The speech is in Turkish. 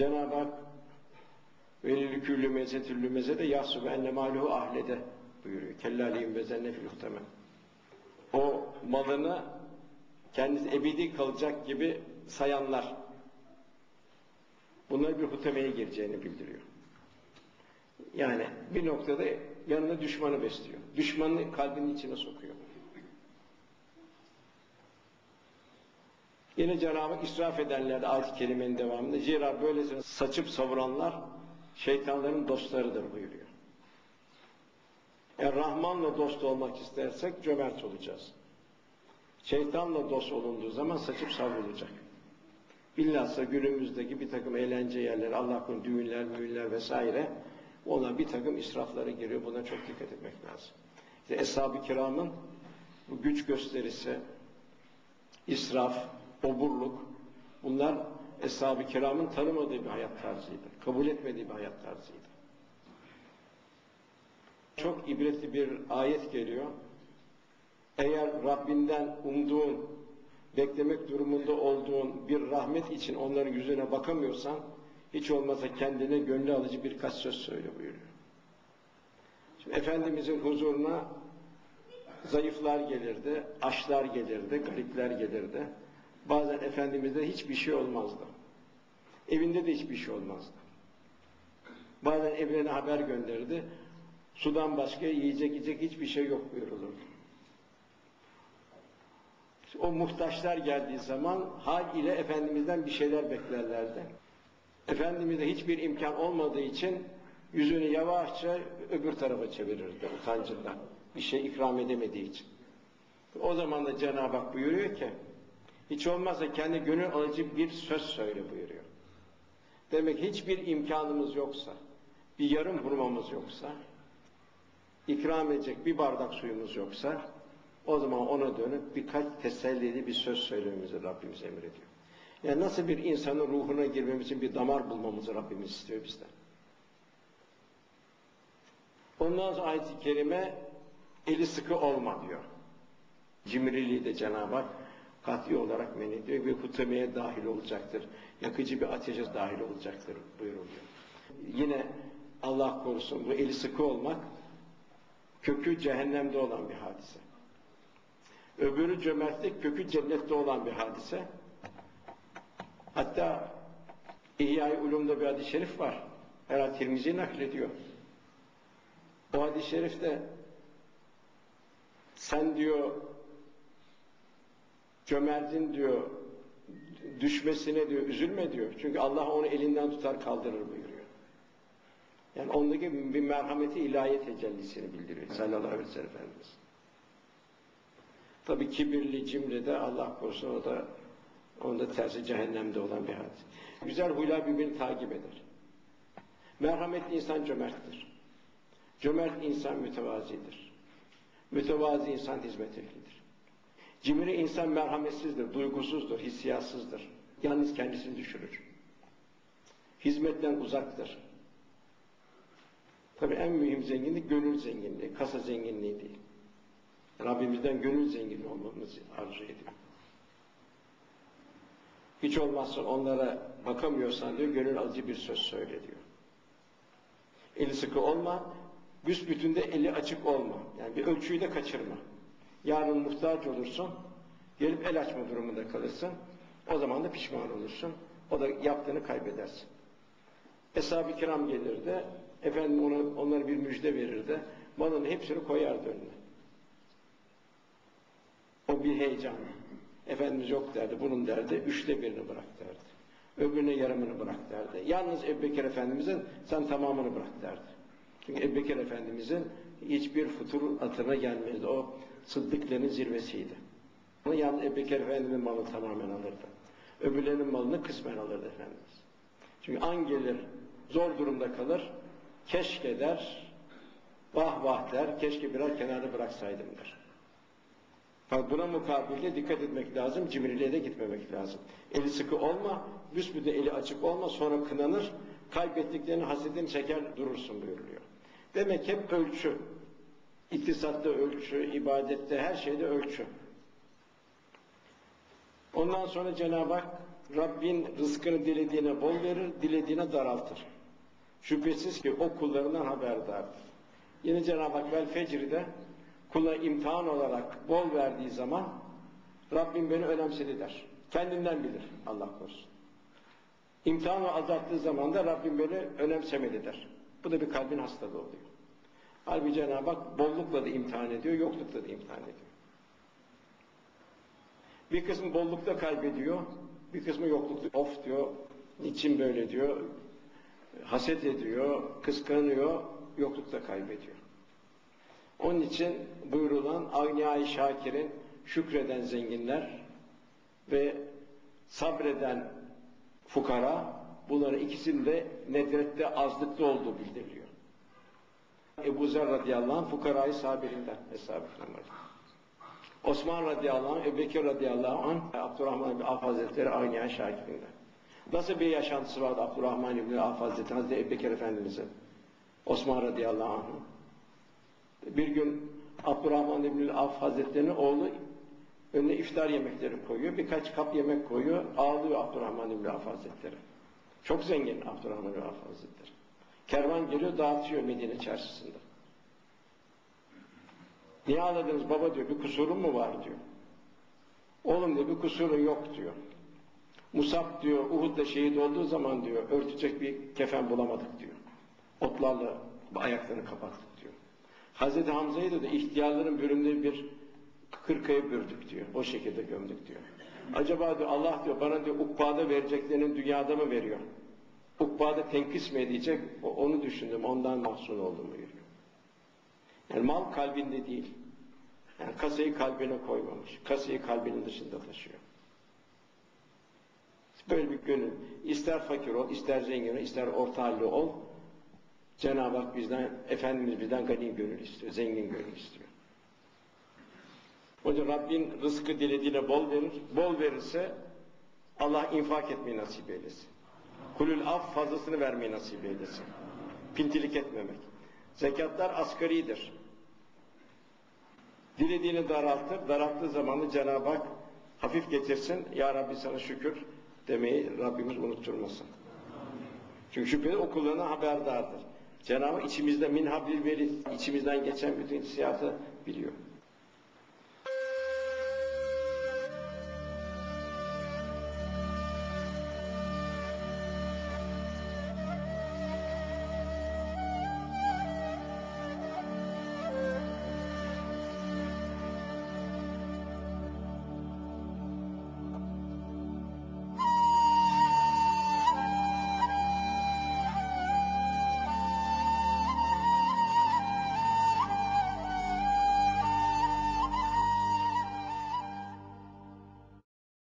Cenab-ı Hak velil küllü mezetüllü mezede yahsub enne maluhu ahlede buyuruyor. Kellaliyim ve zenne fil. O malını kendisi ebedi kalacak gibi sayanlar bunlar bir hutemeye gireceğini bildiriyor. Yani bir noktada yanına düşmanı besliyor. Düşmanı kalbinin içine sokuyor. Yine Cenab-ı israf edenler de ayet-i kerimenin devamında zira böylesine saçıp savuranlar şeytanların dostlarıdır buyuruyor. Eğer Rahman'la dost olmak istersek cömert olacağız. Şeytanla dost olunduğu zaman saçıp savrulacak. Bilhassa günümüzdeki bir takım eğlence yerleri, Allah korusun düğünler, müğünler vesaire ona bir takım israflara giriyor. Buna çok dikkat etmek lazım. İşte Eshab-ı Kiram'ın bu güç gösterisi, israf, oburluk bunlar Eshab-ı Kiram'ın tanımadığı bir hayat tarzıydı. Kabul etmediği bir hayat tarzıydı. Çok ibretli bir ayet geliyor. Eğer Rabbinden umduğun, beklemek durumunda olduğun bir rahmet için onların yüzüne bakamıyorsan, hiç olmazsa kendine gönlü alıcı birkaç söz söyle buyuruyor. Şimdi Efendimizin huzuruna zayıflar gelirdi, açlar gelirdi, garipler gelirdi. Bazen Efendimiz'de hiçbir şey olmazdı. Evinde de hiçbir şey olmazdı. Bazen evine haber gönderirdi. Sudan başka yiyecek yiyecek hiçbir şey yok buyurulurdu. O muhtaçlar geldiği zaman hal ile Efendimiz'den bir şeyler beklerlerdi. Efendimiz'de hiçbir imkan olmadığı için yüzünü yavaşça öbür tarafa çevirirdi utancından. Bir şey ikram edemediği için. O zaman da Cenab-ı Hak buyuruyor ki hiç olmazsa kendi gönül alıcı bir söz söyle buyuruyor. Demek hiçbir imkanımız yoksa, bir yarım hurmamız yoksa, ikram edecek bir bardak suyumuz yoksa, o zaman ona dönüp birkaç tesellili bir söz söylememizi Rabbimiz emrediyor. Yani nasıl bir insanın ruhuna girmemiz için bir damar bulmamızı Rabbimiz istiyor bizden. Ondan sonra ayet-i kerime eli sıkı olma diyor. Cimriliği de Cenab-ı Hak kat'i olarak men ediyor ve hutemeye dahil olacaktır. Yakıcı bir ateşe dahil olacaktır buyuruluyor. Yine Allah korusun bu eli sıkı olmak kökü cehennemde olan bir hadise. Öbürü cömertlik kökü cennette olan bir hadise. Hatta İhya-i Ulum'da bir hadis-i şerif var. Herhalde Tirmizi naklediyor. O hadis-i şerifte sen diyor cömertin diyor düşmesine diyor üzülme diyor. Çünkü Allah onu elinden tutar kaldırır buyuruyor. Yani ondaki bir merhameti ilahi tecellisini bildiriyor sallallahu aleyhi ve sellem Efendimiz. Tabi kibirli, cimri de Allah korusun o da onda tersi cehennemde olan bir hadis. Güzel huylar birbirini takip eder. Merhametli insan cömerttir. Cömert insan mütevazidir. Mütevazi insan hizmet ehlidir. Cimri insan merhametsizdir, duygusuzdur, hissiyatsızdır. Yalnız kendisini düşürür. Hizmetten uzaktır. Tabi en mühim zenginlik gönül zenginliği, kasa zenginliği değil. Rabbimizden gönül zengini olmamızı arzu ediyor. Hiç olmazsa onlara bakamıyorsan diyor, gönül alıcı bir söz söyle diyor. Eli sıkı olma, büsbütün de eli açık olma. Yani bir ölçüyü de kaçırma. Yarın muhtaç olursun, gelip el açma durumunda kalırsın. O zaman da pişman olursun. O da yaptığını kaybedersin. Eshab-ı kiram gelirdi, efendim ona, onlara bir müjde verirdi. Malın hepsini koyardı önüne. O bir heyecan. Efendimiz yok derdi, bunun derdi, üçte birini bırak derdi. Öbürüne yarımını bırak derdi. Yalnız Ebubekir Efendimiz'in sen tamamını bırak derdi. Çünkü Ebubekir Efendimiz'in hiçbir futur hatırına gelmezdi. O sıddıkların zirvesiydi. Ama yalnız Ebubekir Efendimiz'in malı tamamen alırdı. Öbürlerinin malını kısmen alırdı Efendimiz. Çünkü an gelir, zor durumda kalır, keşke der, vah vah der, keşke biraz kenarda bıraksaydım der. Fakat buna mukabilde dikkat etmek lazım, cimriliğe de gitmemek lazım. Eli sıkı olma, büsbütün eli açık olma, sonra kınanır, kaybettiklerini hasedini çeker durursun buyuruluyor. Demek hep ölçü. İktisatta ölçü, ibadette, her şeyde ölçü. Ondan sonra Cenab-ı Hak Rabbin rızkını dilediğine bol verir, dilediğine daraltır. Şüphesiz ki o kullarından haberdardır. Yine Cenab-ı Hak vel fecride kula imtihan olarak bol verdiği zaman Rabbim beni önemsedi der. Kendinden bilir Allah korusun. İmtihanı azalttığı zaman da Rabbim beni önemsemedi der. Bu da bir kalbin hastalığı oluyor. Halbuki Cenab-ı Hak bollukla da imtihan ediyor, yoklukla da imtihan ediyor. Bir kısmı bollukta kaybediyor, bir kısmı yoklukta of diyor, niçin böyle diyor, haset ediyor, kıskanıyor, yoklukta kaybediyor. Onun için buyurulan Agniya-i Şakir'in şükreden zenginler ve sabreden fukara bunların ikisinin de nedrette azlıkta olduğu bildiriliyor. Ebu Zer radıyallahu anh fukarayı sabirinden hesabı Osman radıyallahu anh, Ebu Bekir radıyallahu anh, Abdurrahman bin Af Hazretleri Agniya Şakir'inden. Nasıl bir yaşantısı vardı Abdurrahman bin Af Hazretleri Hazreti Ebu Bekir Efendimiz'in? Osman radıyallahu anh. Bir gün Abdurrahman bin Af Hazretleri'nin oğlu önüne iftar yemekleri koyuyor. Birkaç kap yemek koyuyor. Ağlıyor Abdurrahman bin Af Hazretleri. Çok zengin Abdurrahman bin Af Hazretleri. Kervan geliyor dağıtıyor Medine çarşısında. Niye ağladınız baba diyor. Bir kusurun mu var diyor. Oğlum diyor bir kusurun yok diyor. Musab diyor Uhud'da şehit olduğu zaman diyor örtecek bir kefen bulamadık diyor. Otlarla ayaklarını kapattık diyor. Hazreti Hamza'yı da ihtiyarların bölümleri bir kırkaya bürdük diyor. O şekilde gömdük diyor. Acaba diyor Allah diyor bana diyor ukbada vereceklerinin dünyada mı veriyor? Ukbada tenkis mi edecek? Onu düşündüm. Ondan mahzun oldum buyuruyor. Yani mal kalbinde değil. Yani kasayı kalbine koymamış. Kasayı kalbinin dışında taşıyor. Böyle bir gönül. İster fakir ol, ister zengin ol, ister orta halli ol. Cenab-ı Hak bizden, Efendimiz bizden gani gönül istiyor, zengin gönül istiyor. O yüzden Rabbin rızkı dilediğine bol verir. Bol verirse Allah infak etmeyi nasip eylesin. Kulül af fazlasını vermeyi nasip eylesin. Pintilik etmemek. Zekatlar asgaridir. Dilediğini daraltır. Daralttığı zamanı Cenab-ı Hak hafif getirsin. Ya Rabbi sana şükür demeyi Rabbimiz unutturmasın. Çünkü şüpheli okullarına haberdardır. Cenab-ı içimizde min hablil veri, içimizden geçen bütün hissiyatı biliyor.